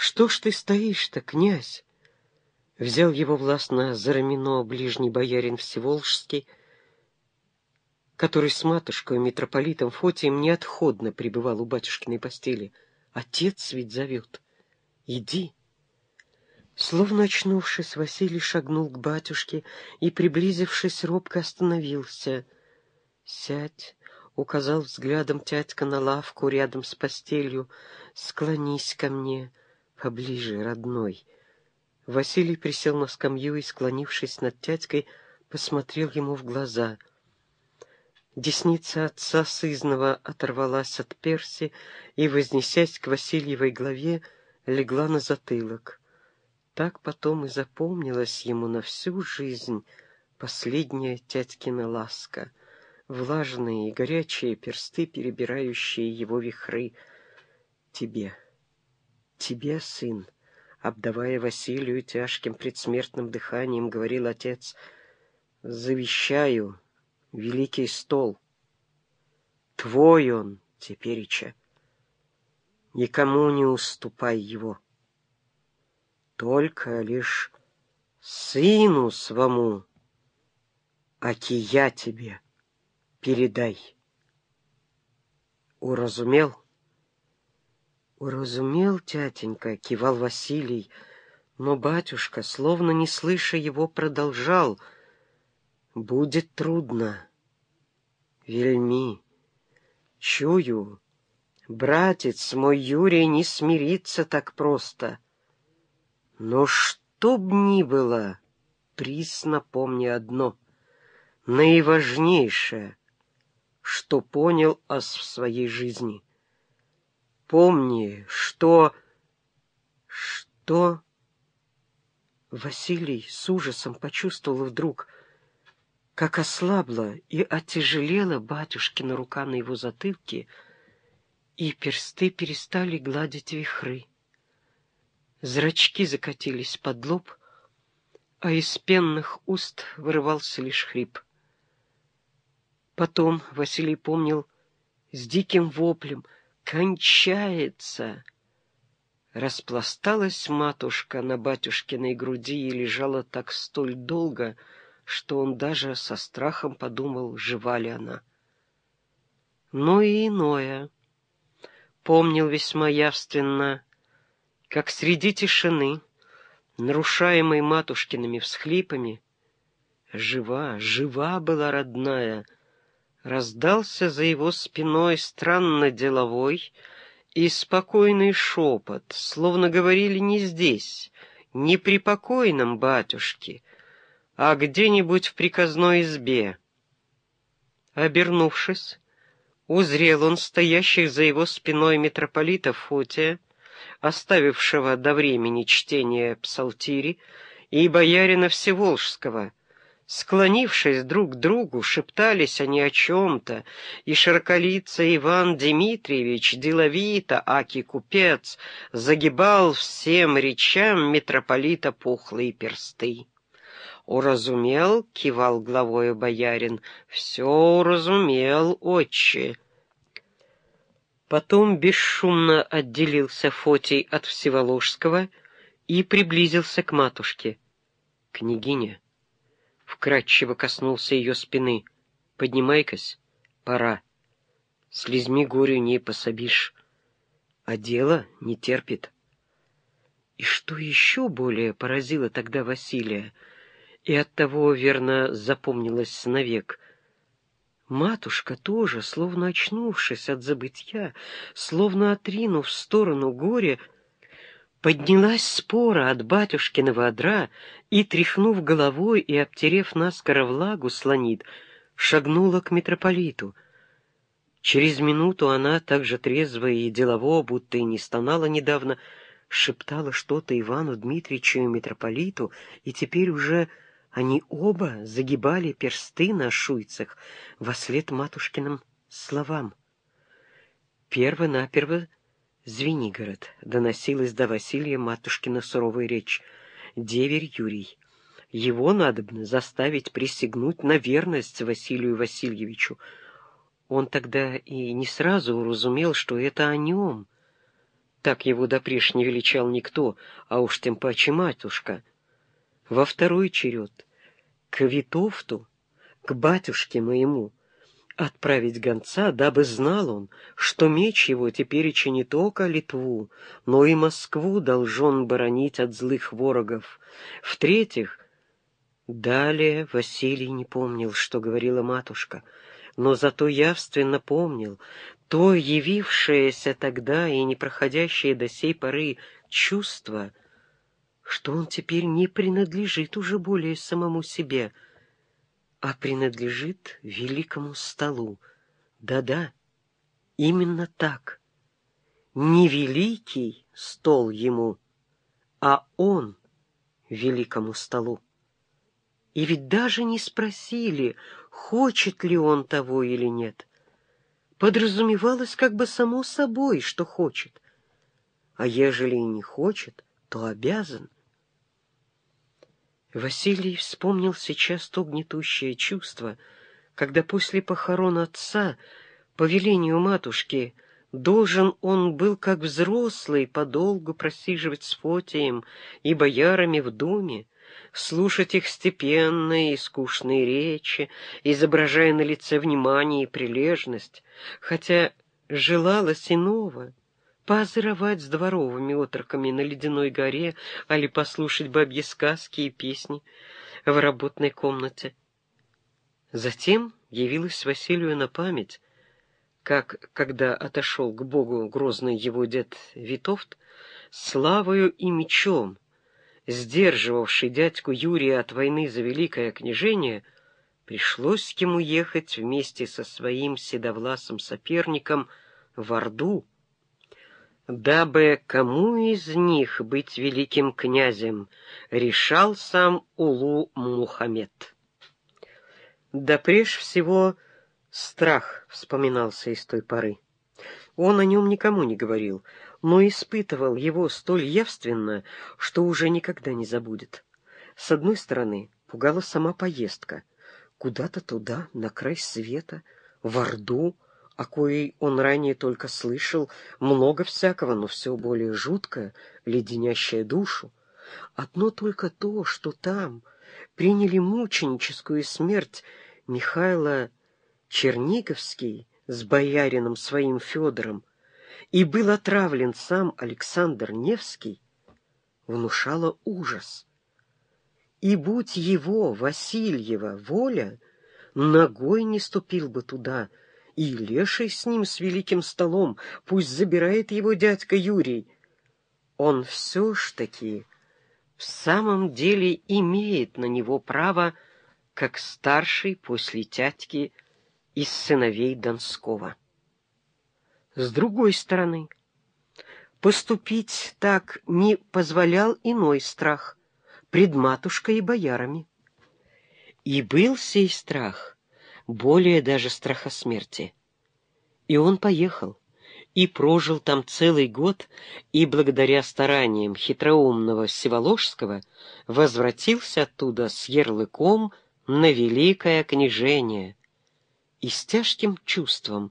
Что ж ты стоишь-то, князь? Взял его властно за рамено ближний боярин Всеволжский, который с матушкой митрополитом Фотием неотходно пребывал у батюшкиной постели. Отец ведь зовет. Иди. Словно очнувшись, Василий шагнул к батюшке и, приблизившись, робко остановился. «Сядь», — указал взглядом тятька на лавку рядом с постелью, — «склонись ко мне поближе, родной». Василий присел на скамью и, склонившись над тятькой, посмотрел ему в глаза. Десница отца сызного оторвалась от перси и, вознесясь к Васильевой голове, легла на затылок. Так потом и запомнилась ему на всю жизнь последняя тятькина ласка, влажные и горячие персты, перебирающие его вихры. Тебе, тебе, сын, обдавая Василию тяжким предсмертным дыханием, говорил отец, «Завещаю великий стол. Твой он, тепереча. Никому не уступай его. Только лишь сыну свому, аки я тебе, передай. Уразумел? — «Уразумел, тятенька», — кивал Василий, но батюшка, словно не слыша его, продолжал. «Будет трудно. Вельми. Чую, братец мой Юрий не смирится так просто. Но что б ни было, присно помни одно, наиважнейшее, что понял ас в своей жизни — Помни, что... Что... Василий с ужасом почувствовал вдруг, как ослабла и отяжелела батюшкина рука на его затылке, и персты перестали гладить вихры. Зрачки закатились под лоб, а из пенных уст вырывался лишь хрип. Потом Василий помнил с диким воплем — кончается. Распласталась матушка на батюшкиной груди и лежала так столь долго, что он даже со страхом подумал, жива ли она. Но и иное. Помнил весьма явственно, как среди тишины, нарушаемой матушкиными всхлипами, жива, жива была родная — Раздался за его спиной странно деловой и спокойный шепот, словно говорили не здесь, не при покойном батюшке, а где-нибудь в приказной избе. Обернувшись, узрел он стоящих за его спиной митрополита Фотия, оставившего до времени чтение псалтири, и боярина Всеволжского — Склонившись друг к другу, шептались они о чем-то, и широколицый Иван Дмитриевич, деловито, аки купец, загибал всем речам митрополита пухлые персты. «Уразумел?» — кивал главою боярин. «Все уразумел, отче». Потом бесшумно отделился Фотий от Всеволожского и приблизился к матушке. «Княгиня» вкрадчиво коснулся ее спины. «Поднимай-кась, пора. Слезьми горю не пособишь, а дело не терпит». И что еще более поразило тогда Василия, и оттого, верно, запомнилось навек — Матушка тоже, словно очнувшись от забытья, словно отринув в сторону горя, Поднялась спора от батюшкиного одра и, тряхнув головой и обтерев наскоро влагу слонит, шагнула к митрополиту. Через минуту она, так же трезво и делово, будто и не стонала недавно, шептала что-то Ивану Дмитриевичу и митрополиту, и теперь уже они оба загибали персты на шуйцах во след матушкиным словам. Перво-наперво Звенигород, доносилась до Василия матушкина суровая речь. Деверь Юрий. Его надобно заставить присягнуть на верность Василию Васильевичу. Он тогда и не сразу уразумел, что это о нем. Так его допреж не величал никто, а уж тем паче матушка. Во второй черед к Витовту, к батюшке моему, отправить гонца, дабы знал он, что меч его теперь еще не только Литву, но и Москву должен боронить от злых ворогов. В-третьих, далее Василий не помнил, что говорила матушка, но зато явственно помнил то явившееся тогда и не проходящее до сей поры чувство, что он теперь не принадлежит уже более самому себе — а принадлежит великому столу. Да-да, именно так. Не великий стол ему, а он великому столу. И ведь даже не спросили, хочет ли он того или нет. Подразумевалось как бы само собой, что хочет. А ежели и не хочет, то обязан. Василий вспомнил сейчас то гнетущее чувство, когда после похорон отца, по велению матушки, должен он был, как взрослый, подолгу просиживать с Фотием и боярами в доме, слушать их степенные и скучные речи, изображая на лице внимание и прилежность, хотя желалось иного — поозоровать с дворовыми отроками на ледяной горе, али послушать бабьи сказки и песни в работной комнате. Затем явилась Василию на память, как, когда отошел к Богу грозный его дед Витовт, славою и мечом, сдерживавший дядьку Юрия от войны за великое княжение, пришлось ему ехать вместе со своим седовласым соперником в Орду, дабы кому из них быть великим князем, решал сам Улу Мухаммед. Да прежде всего страх вспоминался из той поры. Он о нем никому не говорил, но испытывал его столь явственно, что уже никогда не забудет. С одной стороны, пугала сама поездка. Куда-то туда, на край света, в Орду, о коей он ранее только слышал, много всякого, но все более жуткое, леденящее душу. Одно только то, что там приняли мученическую смерть Михайло Черниговский с боярином своим Федором и был отравлен сам Александр Невский, внушало ужас. И будь его, Васильева, воля, ногой не ступил бы туда, — и леший с ним с великим столом, пусть забирает его дядька Юрий. Он все ж таки в самом деле имеет на него право, как старший после тятьки из сыновей Донского. С другой стороны, поступить так не позволял иной страх пред матушкой и боярами. И был сей страх — более даже страха смерти. И он поехал, и прожил там целый год, и благодаря стараниям хитроумного Всеволожского возвратился оттуда с ярлыком на великое княжение и с тяжким чувством,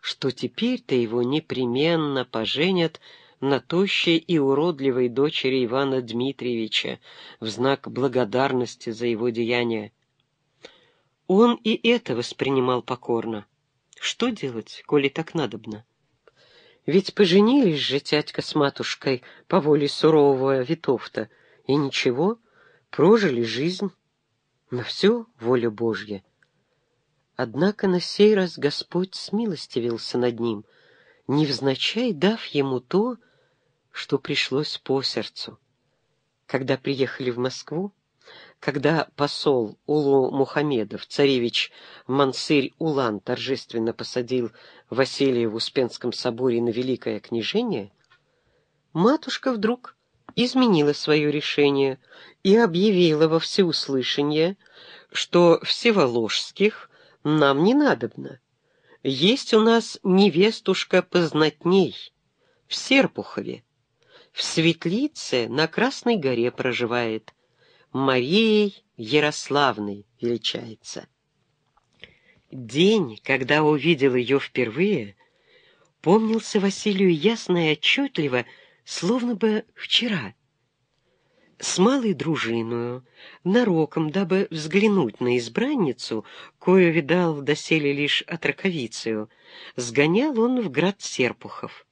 что теперь-то его непременно поженят на тощей и уродливой дочери Ивана Дмитриевича в знак благодарности за его деяния. Он и это воспринимал покорно. Что делать, коли так надобно? Ведь поженились же тятька с матушкой по воле сурового Витовта, и ничего, прожили жизнь. На все воля Божья. Однако на сей раз Господь смилостивился над ним, невзначай дав ему то, что пришлось по сердцу. Когда приехали в Москву, когда посол Улу Мухамедов, царевич Мансырь Улан, торжественно посадил Василия в Успенском соборе на великое княжение, матушка вдруг изменила свое решение и объявила во всеуслышание, что всеволожских нам не надобно. Есть у нас невестушка познатней в Серпухове, в Светлице на Красной горе проживает, Марией Ярославной величается. День, когда увидел ее впервые, помнился Василию ясно и отчетливо, словно бы вчера. С малой дружиною, нароком, дабы взглянуть на избранницу, кою видал доселе лишь от раковицею, сгонял он в град Серпухов.